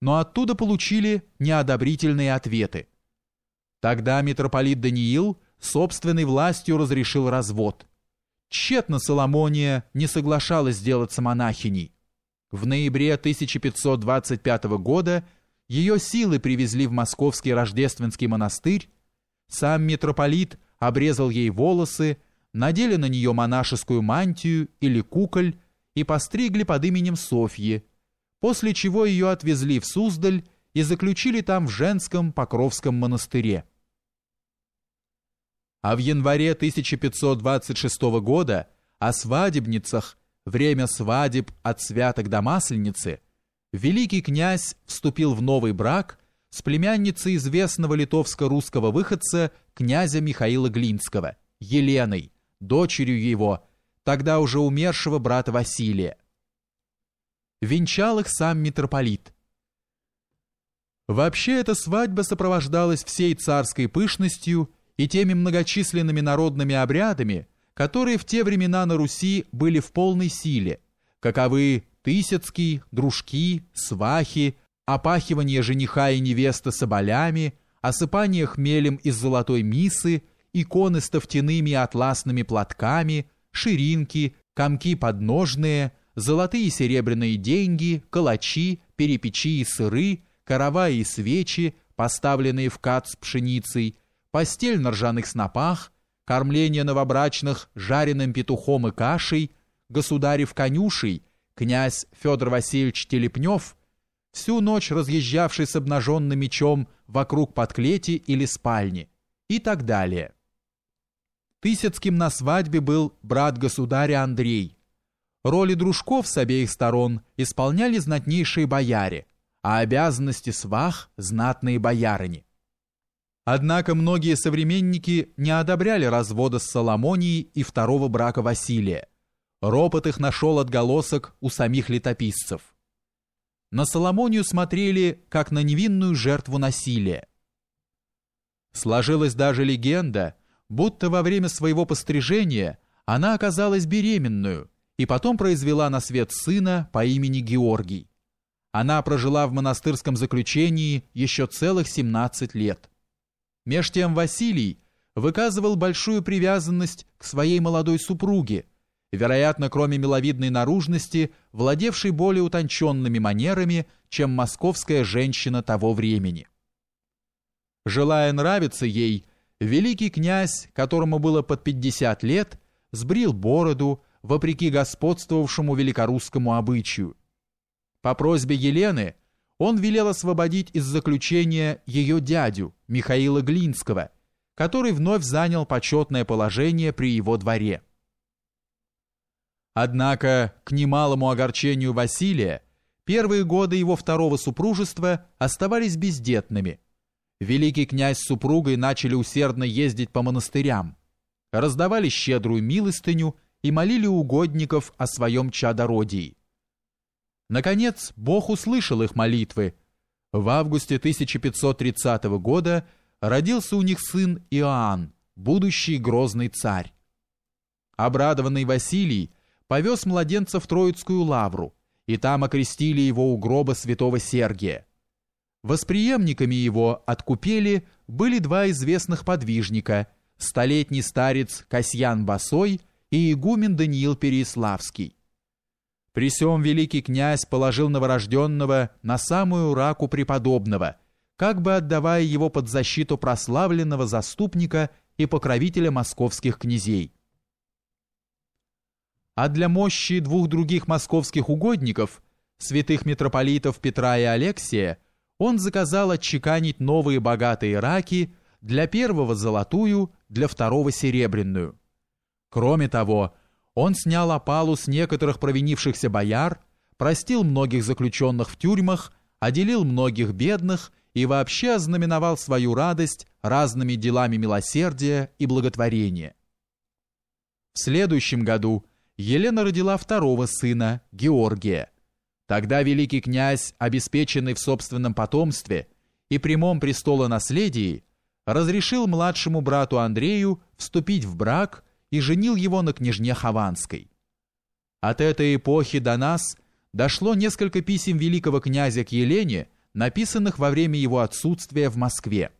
но оттуда получили неодобрительные ответы. Тогда митрополит Даниил собственной властью разрешил развод. Тщетно Соломония не соглашалась сделаться монахиней. В ноябре 1525 года ее силы привезли в московский рождественский монастырь, сам митрополит обрезал ей волосы, надели на нее монашескую мантию или куколь и постригли под именем Софьи, после чего ее отвезли в Суздаль и заключили там в женском Покровском монастыре. А в январе 1526 года о свадебницах, время свадеб от святок до Масленицы, великий князь вступил в новый брак с племянницей известного литовско-русского выходца князя Михаила Глинского, Еленой, дочерью его, тогда уже умершего брата Василия. Венчал их сам митрополит. Вообще эта свадьба сопровождалась всей царской пышностью и теми многочисленными народными обрядами, которые в те времена на Руси были в полной силе, каковы Тысяцкий, дружки, свахи, опахивание жениха и невесты соболями, осыпание хмелем из золотой мисы, иконы с тофтяными атласными платками, ширинки, комки подножные, золотые и серебряные деньги, калачи, перепечи и сыры, караваи и свечи, поставленные в кат с пшеницей, постель на ржаных снопах, кормление новобрачных жареным петухом и кашей, государев конюшей, князь Федор Васильевич Телепнев, всю ночь разъезжавший с обнаженным мечом вокруг подклети или спальни и так далее. Тысяцким на свадьбе был брат государя Андрей. Роли дружков с обеих сторон исполняли знатнейшие бояре, а обязанности свах – знатные боярыни. Однако многие современники не одобряли развода с Соломонией и второго брака Василия. Ропот их нашел отголосок у самих летописцев. На Соломонию смотрели как на невинную жертву насилия. Сложилась даже легенда, будто во время своего пострижения она оказалась беременную и потом произвела на свет сына по имени Георгий. Она прожила в монастырском заключении еще целых 17 лет. Меж тем Василий выказывал большую привязанность к своей молодой супруге, вероятно, кроме миловидной наружности, владевшей более утонченными манерами, чем московская женщина того времени. Желая нравиться ей, великий князь, которому было под 50 лет, сбрил бороду, вопреки господствовавшему великорусскому обычаю. По просьбе Елены он велел освободить из заключения ее дядю, Михаила Глинского, который вновь занял почетное положение при его дворе. Однако, к немалому огорчению Василия, первые годы его второго супружества оставались бездетными. Великий князь с супругой начали усердно ездить по монастырям, раздавали щедрую милостыню и молили угодников о своем чадородии. Наконец, Бог услышал их молитвы. В августе 1530 года родился у них сын Иоанн, будущий грозный царь. Обрадованный Василий повез младенца в Троицкую лавру, и там окрестили его у гроба святого Сергия. Восприемниками его от купели были два известных подвижника, столетний старец Касьян Басой и игумен Даниил Переиславский. При сём великий князь положил новорожденного на самую раку преподобного, как бы отдавая его под защиту прославленного заступника и покровителя московских князей. А для мощи двух других московских угодников, святых митрополитов Петра и Алексия, он заказал отчеканить новые богатые раки, для первого золотую, для второго серебряную. Кроме того, он снял опалу с некоторых провинившихся бояр, простил многих заключенных в тюрьмах, отделил многих бедных и вообще ознаменовал свою радость разными делами милосердия и благотворения. В следующем году Елена родила второго сына, Георгия. Тогда великий князь, обеспеченный в собственном потомстве и прямом престолонаследии, разрешил младшему брату Андрею вступить в брак – и женил его на княжне Хованской. От этой эпохи до нас дошло несколько писем великого князя к Елене, написанных во время его отсутствия в Москве.